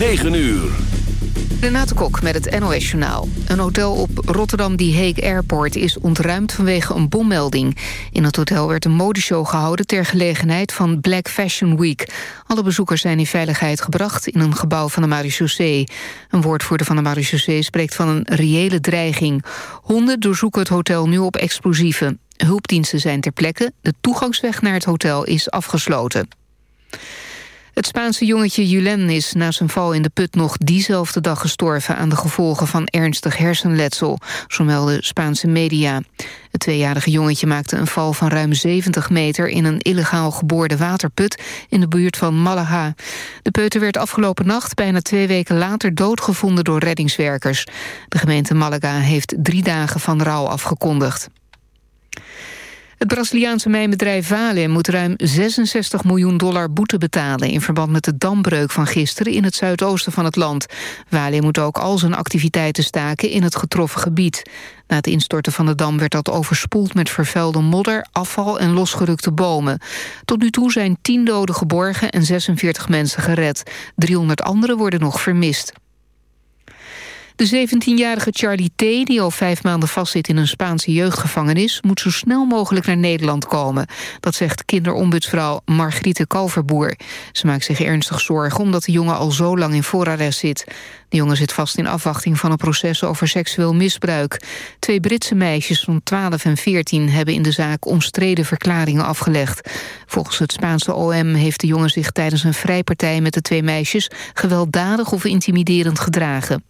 9 uur. Renate Kok met het NOS Journaal. Een hotel op Rotterdam Die Hague Airport is ontruimd vanwege een bommelding. In het hotel werd een modeshow gehouden ter gelegenheid van Black Fashion Week. Alle bezoekers zijn in veiligheid gebracht in een gebouw van de marechaussee. Een woordvoerder van de marechaussee spreekt van een reële dreiging. Honden doorzoeken het hotel nu op explosieven. Hulpdiensten zijn ter plekke. De toegangsweg naar het hotel is afgesloten. Het Spaanse jongetje Julen is na zijn val in de put nog diezelfde dag gestorven... aan de gevolgen van ernstig hersenletsel, zo melden Spaanse media. Het tweejarige jongetje maakte een val van ruim 70 meter... in een illegaal geboorde waterput in de buurt van Malaga. De peuter werd afgelopen nacht, bijna twee weken later... doodgevonden door reddingswerkers. De gemeente Malaga heeft drie dagen van rouw afgekondigd. Het Braziliaanse mijnbedrijf Vale moet ruim 66 miljoen dollar boete betalen... in verband met de dambreuk van gisteren in het zuidoosten van het land. Vale moet ook al zijn activiteiten staken in het getroffen gebied. Na het instorten van de dam werd dat overspoeld met vervuilde modder, afval en losgerukte bomen. Tot nu toe zijn 10 doden geborgen en 46 mensen gered. 300 anderen worden nog vermist. De 17-jarige Charlie T., die al vijf maanden vastzit in een Spaanse jeugdgevangenis... moet zo snel mogelijk naar Nederland komen. Dat zegt kinderombudsvrouw Margriete Kalverboer. Ze maakt zich ernstig zorgen omdat de jongen al zo lang in voorarrest zit. De jongen zit vast in afwachting van een proces over seksueel misbruik. Twee Britse meisjes van 12 en 14 hebben in de zaak omstreden verklaringen afgelegd. Volgens het Spaanse OM heeft de jongen zich tijdens een vrijpartij met de twee meisjes gewelddadig of intimiderend gedragen.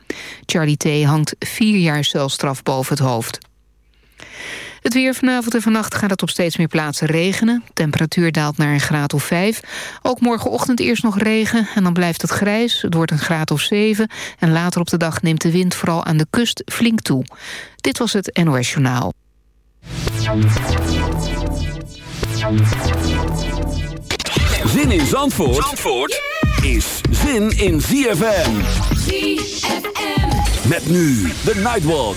Charlie T. hangt vier jaar celstraf boven het hoofd. Het weer vanavond en vannacht gaat het op steeds meer plaatsen regenen. Temperatuur daalt naar een graad of 5. Ook morgenochtend eerst nog regen en dan blijft het grijs. Het wordt een graad of 7. En later op de dag neemt de wind vooral aan de kust flink toe. Dit was het NOS Journaal. Zin in Zandvoort, Zandvoort is zin in ZFM. ZFM. Met nu de Nightwalk.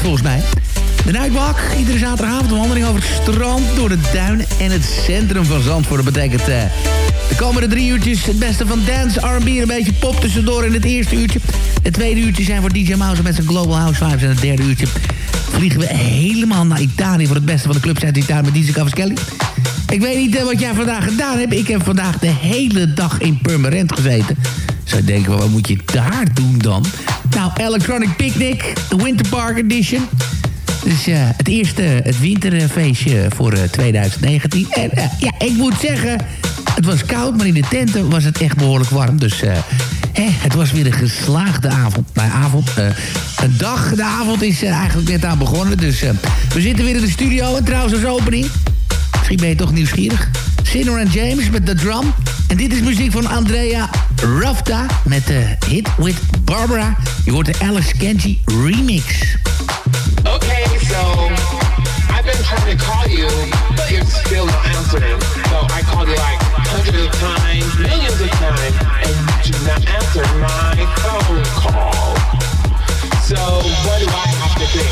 Volgens mij. De Nightwalk, iedere zaterdagavond een wandeling over het strand, door de duinen en het centrum van Zandvoort. Dat betekent uh, de komende drie uurtjes het beste van dance, R&B en een beetje pop tussendoor in het eerste uurtje. Het tweede uurtje zijn voor DJ Mouse met zijn Global House Vibes en het derde uurtje vliegen we helemaal naar Italië voor het beste van de clubs uit Italië met DJ Cavaschelli. Ik weet niet uh, wat jij vandaag gedaan hebt. Ik heb vandaag de hele dag in Purmerend gezeten. Zou je denken, wat moet je daar doen dan? Nou, Electronic Picnic, de Winter Park Edition. Dus uh, het eerste, het winterfeestje voor uh, 2019. En uh, ja, ik moet zeggen, het was koud, maar in de tenten was het echt behoorlijk warm. Dus hè, het was weer een geslaagde avond. Bij avond, een dag, de avond is eigenlijk net aan begonnen. Dus we zitten weer in de studio. En trouwens als opening, misschien ben je toch nieuwsgierig. Sinner en James met de drum. En dit is muziek van Andrea Rafta met de hit with Barbara. Je hoort de Alice Kenji remix. Okay, so I've been trying to call you, but you're still not answering. So I called you like hundreds of times, millions of times, and you do not answer my phone call. So what do I have to do?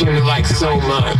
you like so much.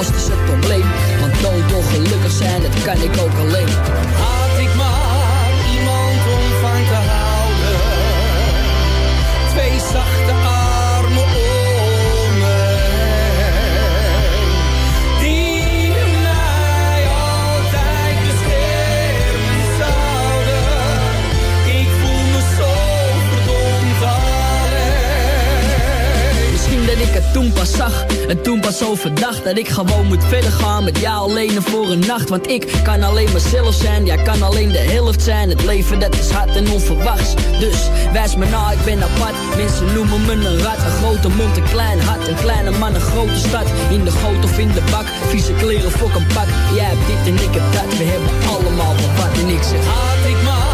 Opgelost is het probleem. Want dood gelukkig zijn, dat kan ik ook alleen. Had ik maar pas overdacht Dat ik gewoon moet verder gaan. Met jou alleen en voor een nacht Want ik kan alleen mezelf zijn, jij kan alleen de helft zijn. Het leven dat is hard en onverwachts. Dus wijs me na, ik ben apart. Mensen noemen me een rat. Een grote mond, een klein hart. Een kleine man, een grote stad. In de goot of in de bak. Vieze kleren, fok een pak. Jij hebt dit en ik heb dat. We hebben allemaal wat en ik zeg Had ik maar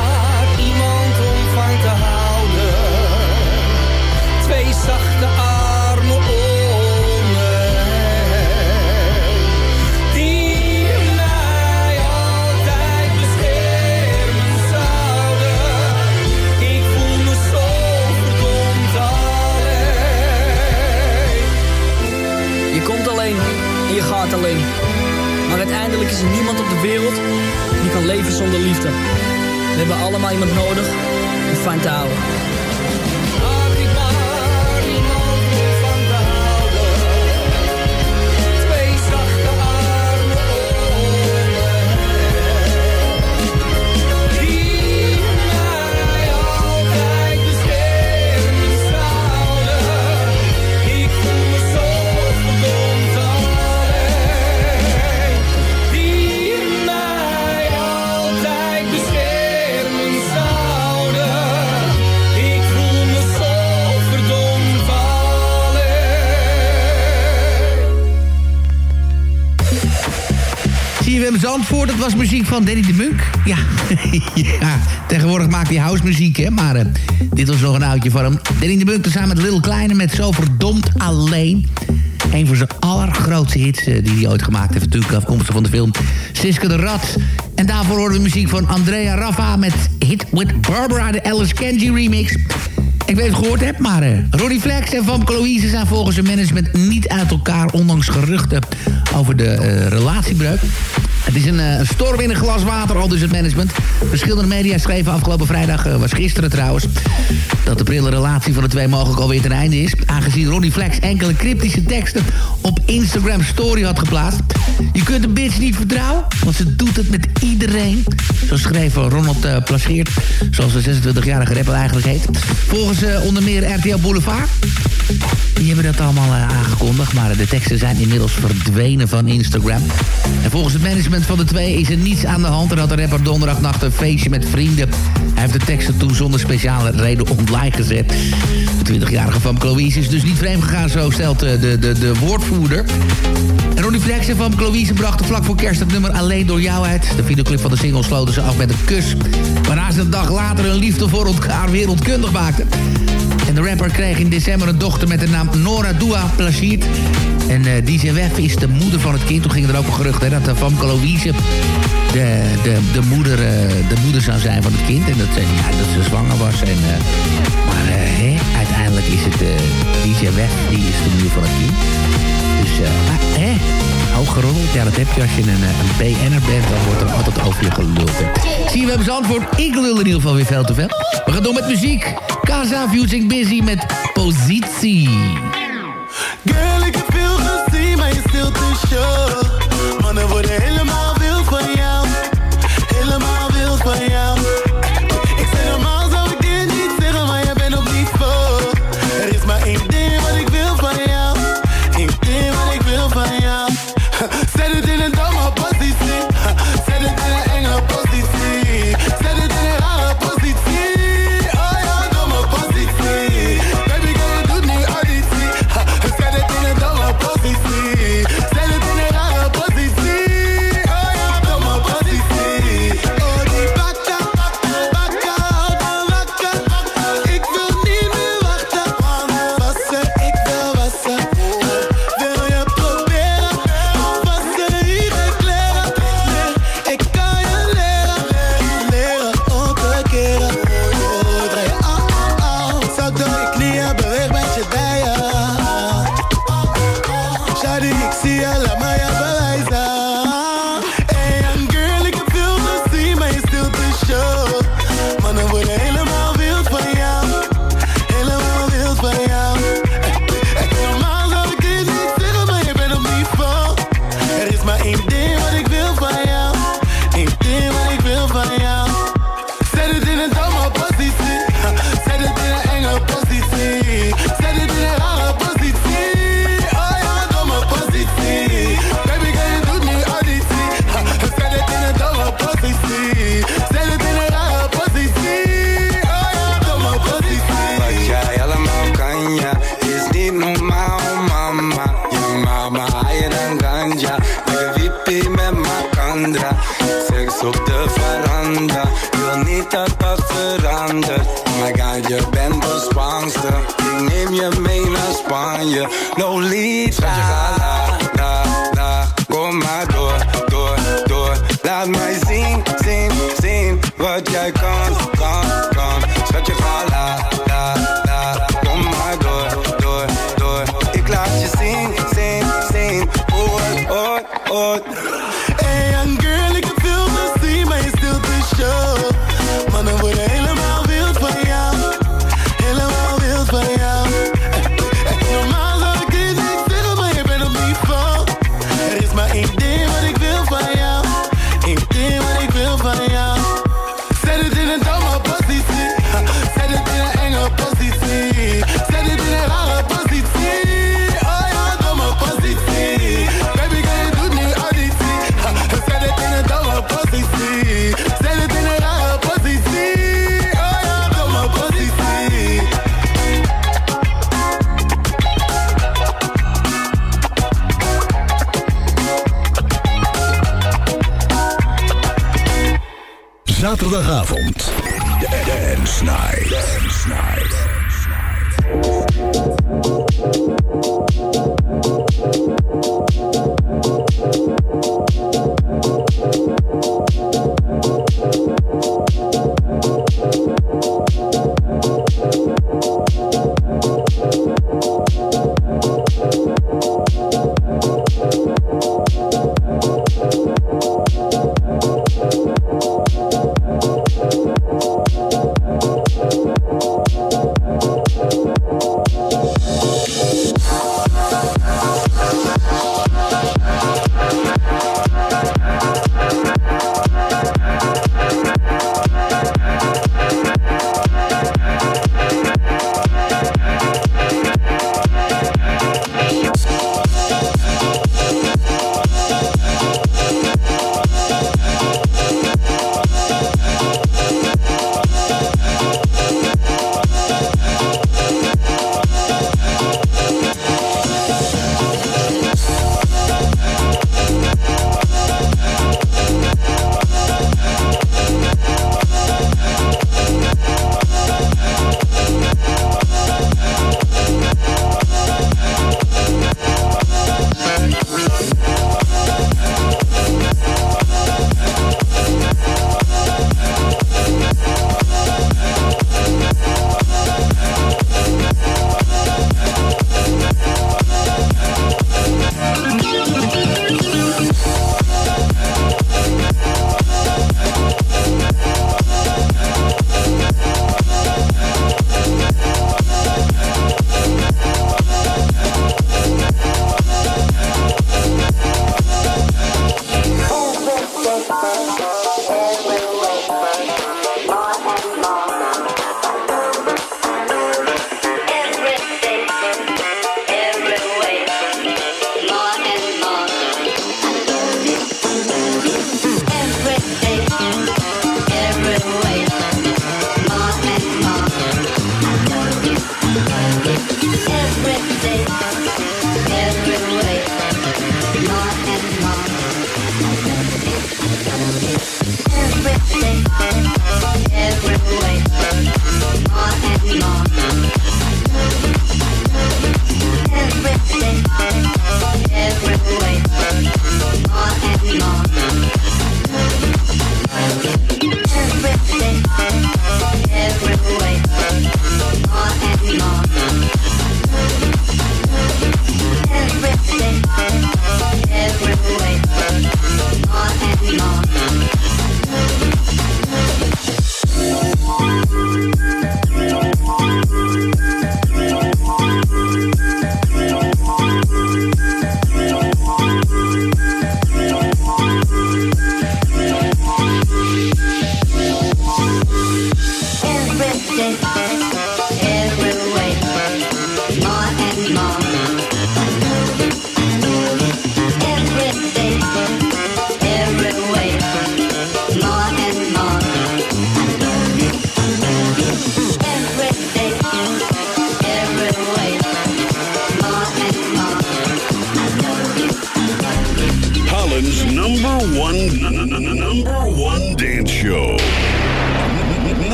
Maar uiteindelijk is er niemand op de wereld die kan leven zonder liefde. We hebben allemaal iemand nodig om fijn te houden. CFM Zandvoort, dat was muziek van Danny de Munk. Ja, ja tegenwoordig maakt hij housemuziek, hè. Maar eh, dit was nog een oudje van hem. Danny de Munk tezamen met Lil Kleine met Zo Verdomd Alleen. Een van zijn allergrootste hits eh, die hij ooit gemaakt heeft. Natuurlijk afkomstig van de film Siske de Rat. En daarvoor horen we muziek van Andrea Raffa met Hit with Barbara, de Alice Kenji remix. Ik weet het gehoord hebt, maar uh, Ronnie Flex en Van Louise zijn volgens hun management niet uit elkaar... ondanks geruchten over de eh, relatiebreuk. Het is een, eh, een storm in een glas water, al dus het management. Verschillende media schreven afgelopen vrijdag, eh, was gisteren trouwens... dat de prille relatie van de twee mogelijk alweer ten einde is. Aangezien Ronnie Flex enkele cryptische teksten op Instagram Story had geplaatst. Je kunt de bitch niet vertrouwen, want ze doet het met iedereen. Zo schreef Ronald uh, zoals de 26-jarige rapper eigenlijk heet. Volgens onder meer RTL Boulevard. Die hebben dat allemaal aangekondigd, maar de teksten zijn inmiddels verdwenen van Instagram. En volgens het management van de twee is er niets aan de hand. En had de rapper donderdagnacht een feestje met vrienden. Hij heeft de teksten toen zonder speciale reden online gezet. De 20-jarige van Chloïse is dus niet vreemd gegaan, zo stelt de, de, de, de woordvoerder. En Ronnie Flex en van Chloïse brachten vlak voor kerst het nummer Alleen Door Jou uit. De videoclip van de single sloten ze af met een kus. Waarna ze een dag later hun liefde voor elkaar wereldkundig maakten. De rapper kreeg in december een dochter met de naam Nora Dua Placiert. En uh, DJ Wef is de moeder van het kind. Toen ging er ook een gerucht hè, dat uh, Famke Louise de, de, de, moeder, uh, de moeder zou zijn van het kind. En dat, dat ze zwanger was. En, maar uiteindelijk is het DJ Wef die is de moeder van het kind. Dus maar, hè, hoog geroddeld. Ja, dat heb je als je een, een BN'er bent. Dan wordt er altijd over je geluld. Zie je, we hebben antwoord. Ik lul in ieder geval weer veel te veel. We gaan door met muziek. Casa Fusing Busy met Positie. Girl, ik heb veel gezien, maar je stil te show. Mannen worden helemaal wild van jou.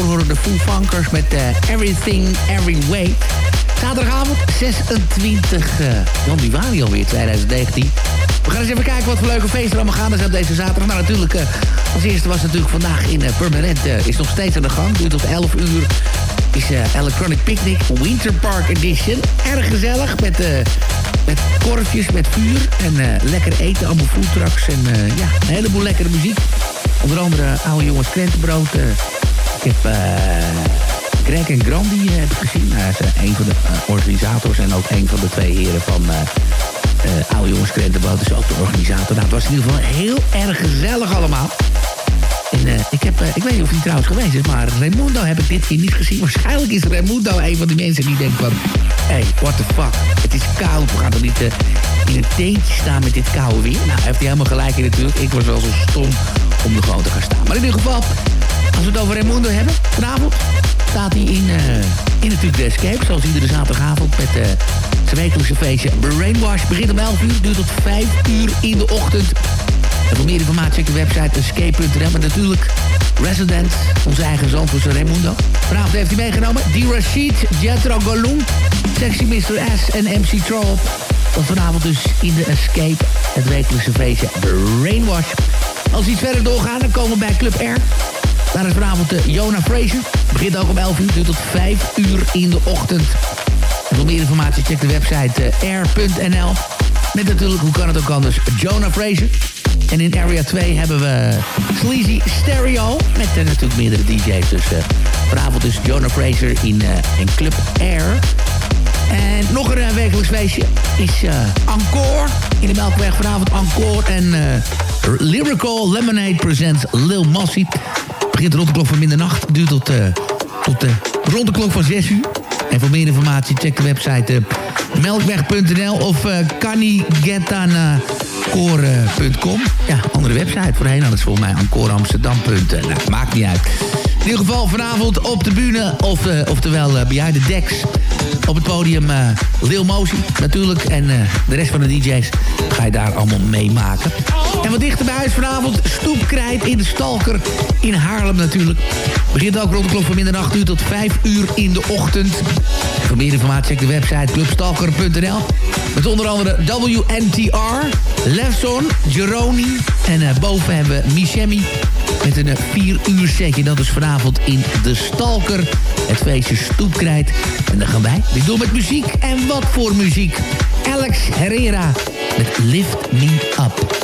Daarvoor horen de Foo met eh, Everything, Every Way. Zaterdagavond, 26 eh januari alweer, 2019. We gaan eens even kijken wat voor leuke feesten allemaal gaan zijn op deze zaterdag. Nou, natuurlijk, eh, als eerste was natuurlijk vandaag in Permanent. is nog steeds aan de gang. Duurt tot 11 uur. Is Electronic Picnic Winter Park Edition. Erg gezellig met... met korfjes, met vuur en lekker eten, allemaal foodtrucks en ja, een heleboel lekkere muziek. Onder andere oude jongens krentenbrood. Ik heb eh Greg en Grandi gezien. Hij is een van de eh, organisators en ook een van de twee heren van eh, oude jongens krentenbrood is ook de organisator. Nou, het was in ieder geval heel erg gezellig allemaal. En ik, heb, ik weet niet of hij trouwens geweest is, maar Raimundo heb ik dit keer niet gezien. Waarschijnlijk is Raimundo een van die mensen die denkt van... Hey, what the fuck, het is koud, we gaan toch niet in een teentje staan met dit koude weer? Nou, heeft hij helemaal gelijk in natuurlijk. Ik was wel zo stom om er gewoon te gaan staan. Maar in ieder geval, als we het over Raimundo hebben, vanavond... staat hij in, uh, in natuurlijk de Escape. Zoals iedere zaterdagavond met uh, zijn wekelijkse feestje Brainwash. Begint om 11 uur, duurt tot 5 uur in de ochtend. En voor meer informatie check de website escape.nl. Maar natuurlijk Resident, onze eigen Zandvoortse Raimundo. Vanavond heeft hij meegenomen Die Rashid, Jetro Galung, Sexy Mr. S en MC Troll. Dat vanavond dus in de Escape, het wekelijkse feestje Brainwash. Als iets verder doorgaan, dan komen we bij Club R. Daar is vanavond de Jonah Fraser. Begint ook om 11 uur, tot 5 uur in de ochtend. En voor meer informatie check de website air.nl. Met natuurlijk, hoe kan het ook anders, Jonah Fraser. En in Area 2 hebben we Sleazy Stereo. Met uh, natuurlijk meerdere DJ's. Dus uh, vanavond dus Jonah Fraser in, uh, Club Air. En nog een wekelijks feestje is Encore. In de Melkweg vanavond Encore. En Lyrical Lemonade presents Lil Mossy. Begint rond de klok van middernacht. Duurt tot, tot rond de klok van 6 uur. En voor meer informatie check de website melkweg.nl of uh. Ja, andere website voorheen. Dat is volgens mij encoreamsterdam.nl. Nou, maakt niet uit. In ieder geval vanavond op de bühne, of, uh, oftewel uh, bij de Dex. Op het podium uh, Lil Mosey natuurlijk. En de rest van de DJ's ga je daar allemaal meemaken. En wat dichter bij huis vanavond, stoepkrijt in de Stalker in Haarlem natuurlijk. Begint ook rond de klok van middernacht uur tot 5 uur in de ochtend. Voor meer informatie check de website clubstalker.nl. Met onder andere WNTR, Lefson, Jeroni en boven hebben we Michemi met een 4 uur setje. Dat is vanavond in De Stalker. Het feestje Stoepkrijt. En dan gaan wij weer door met muziek. En wat voor muziek? Alex Herrera met Lift Me Up.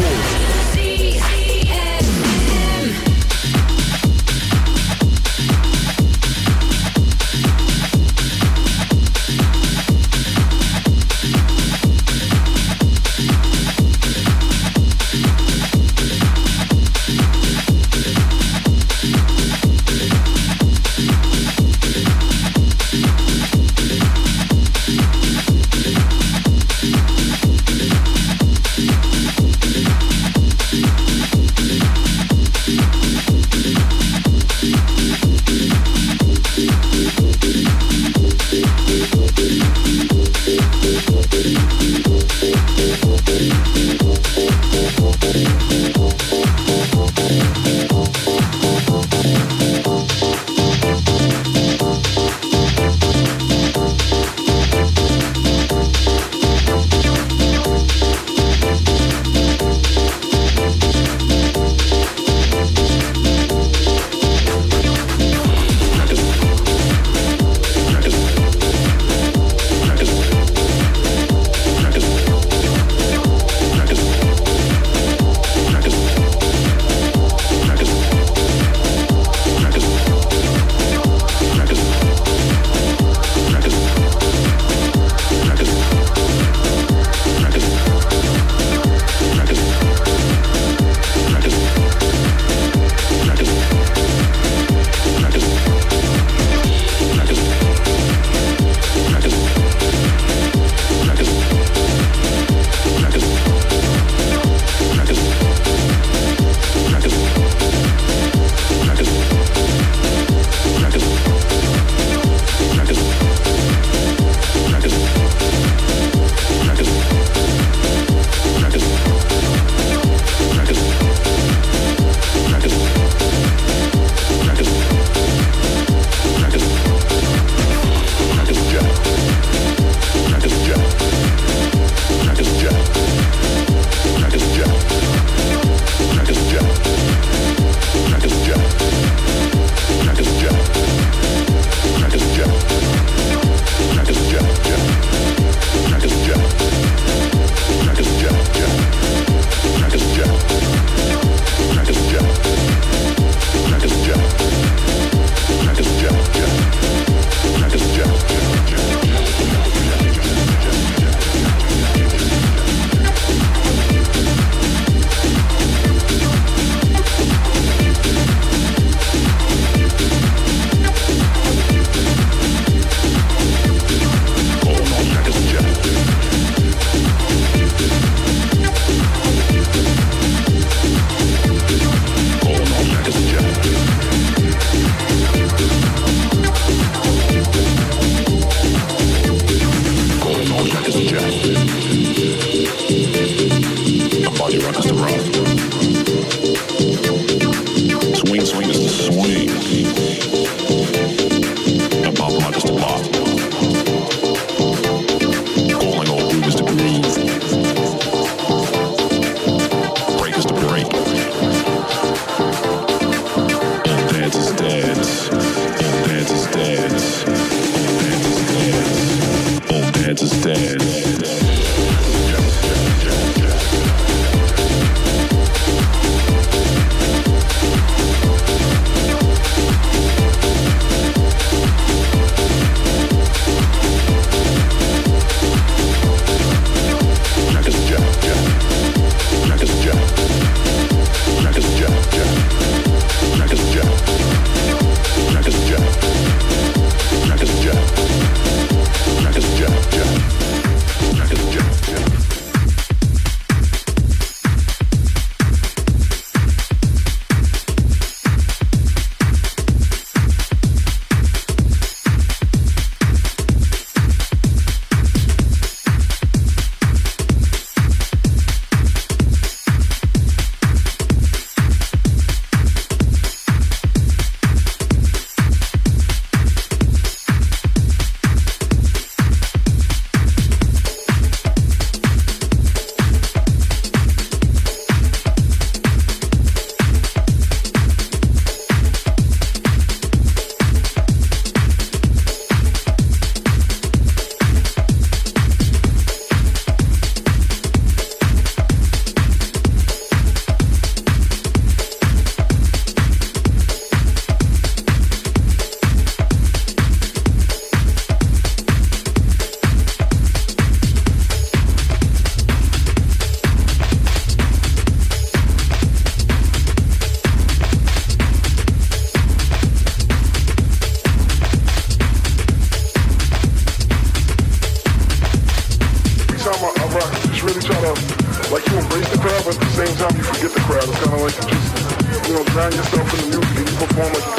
Wolf.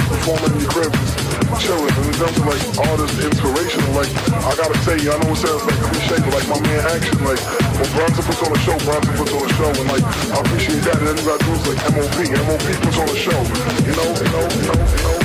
Performing in your crib, just chilling. And terms of like artist inspiration, like I gotta say, I know it sounds like cliche, but like my man Action, like when Bronson puts on a show, Bronson puts on a show, and like I appreciate that. And then you got dudes like MOP, MOP puts on a show, you know, you know, you know, you know.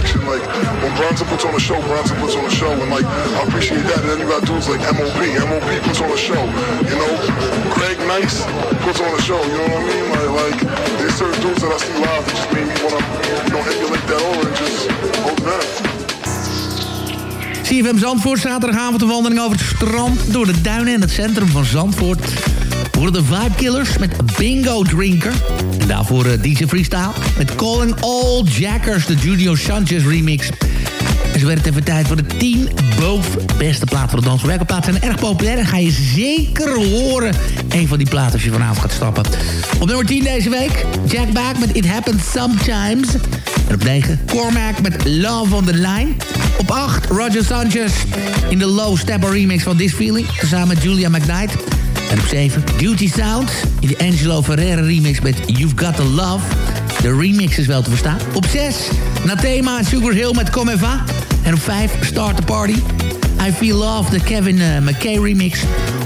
Action, like when Bronson puts on a show, Bronson puts on a show, and like I appreciate that. And then you got dudes like MOP, MOP puts on a show, you know. Craig Nice puts on a show, you know what I mean? Like, like there's certain dudes that I see live that just made me wanna, you know, emulate that aura and just hold them. CFM Zandvoort, zaterdagavond een wandeling over het strand... door de duinen en het centrum van Zandvoort. Voor de Vibe Killers met Bingo Drinker. En daarvoor eh, DJ Freestyle met Calling All Jackers, de Julio Sanchez remix. En werd het even tijd voor de 10 boven beste plaat voor de dans. Welke platen zijn erg populair en ga je zeker horen. Een van die platen als je vanavond gaat stappen. Op nummer 10 deze week, Jack Back met It Happens Sometimes. En op 9, Cormac met Love on the Line. Op 8, Roger Sanchez in de Low Stepper remix van This Feeling. Samen met Julia McKnight. En op 7, Duty Sound in de Angelo Ferrera remix met You've Got The Love. De remix is wel te verstaan. Op 6, Nathema en Sugar Hill met Come Eva. En op 5, Start The Party. I Feel Love, de Kevin eh, McKay remix.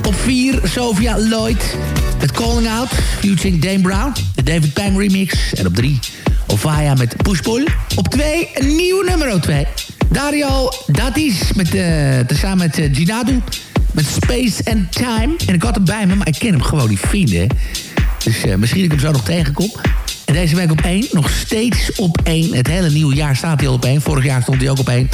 Op 4, Sophia Lloyd met Calling Out, featuring Dame Brown. De David Pang remix. En op 3, Ovaya met Push Pull. Op 2, een nieuw nummer 2. Dario Datis met, eh tezamen met eh, Ginadu. Met Space and Time. En ik had hem bij me, maar ik ken hem gewoon niet vinden. Dus eh, misschien dat ik hem zo nog tegenkom. En deze week op 1, nog steeds op 1. Het hele nieuwe jaar staat hij al op 1. Vorig jaar stond hij ook op 1.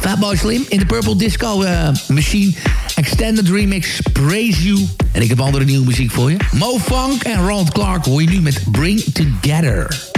Fatboy Slim in de Purple Disco eh, Machine. Extended Remix, Praise You. En ik heb andere nieuwe muziek voor je. Mo Funk en Ronald Clark hoor je nu met Bring Together.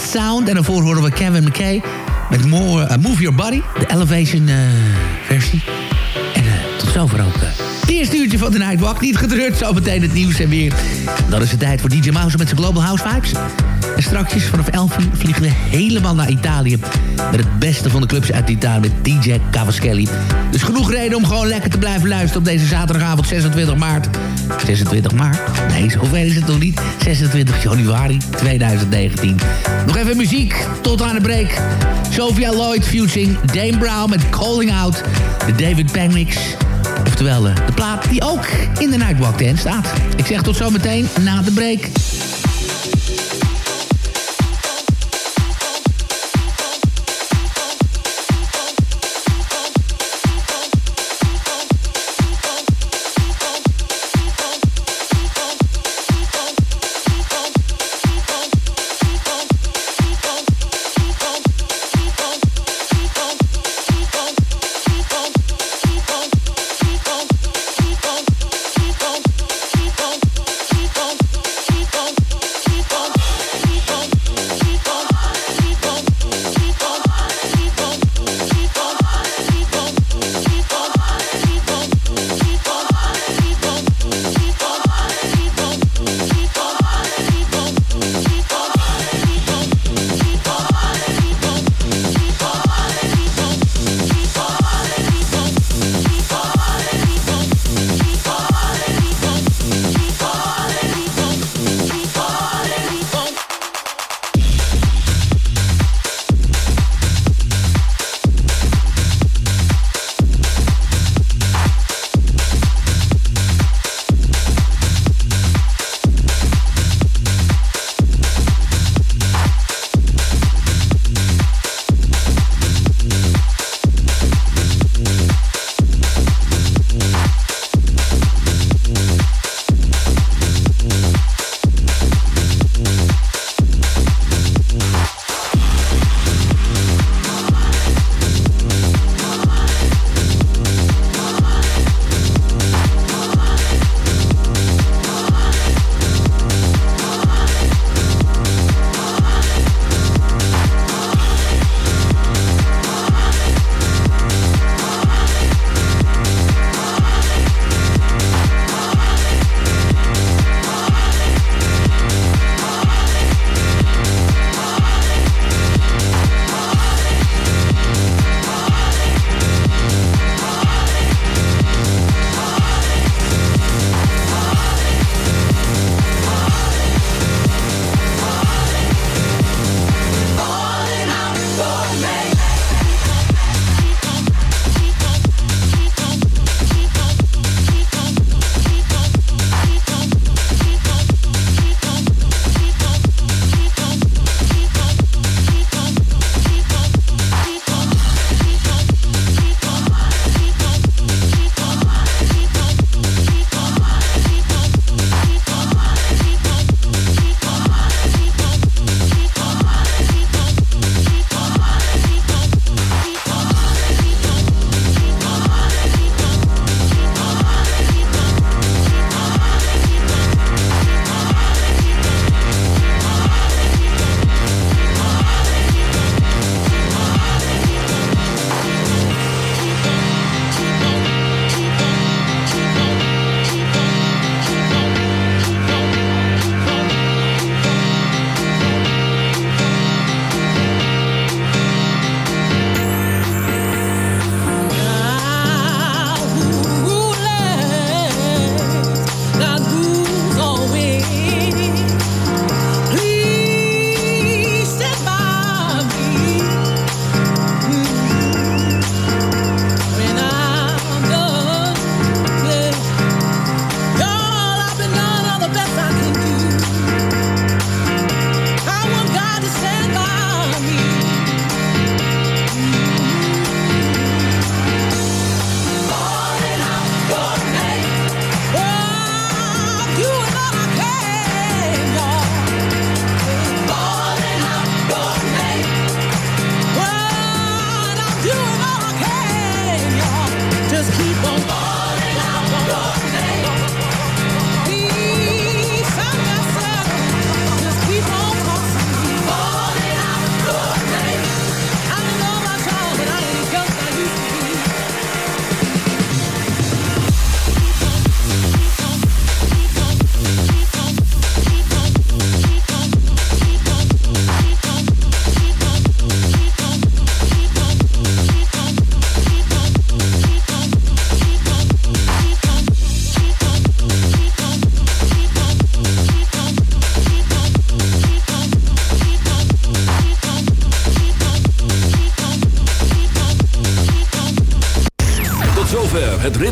Sound. En daarvoor horen we Kevin McKay met More, uh, Move Your Body, de Elevation uh, versie. Eerste uurtje van de Nightwalk, niet gedrukt, zometeen het nieuws en weer. Dan is het tijd voor DJ Mouse met zijn Global House Vibes. En straks vanaf 11 uur vliegen we helemaal naar Italië. Met het beste van de clubs uit Italië met DJ Cavaschelli. Dus genoeg reden om gewoon lekker te blijven luisteren op deze zaterdagavond 26 maart. 26 maart? Nee, zover is het nog niet. 26 januari 2019. Nog even muziek tot aan de break. Sophia Lloyd fusing Dame Brown met Calling Out. De David Pangmix. Oftewel de plaat die ook in de Nightwalk tent staat. Ik zeg tot zometeen na de break.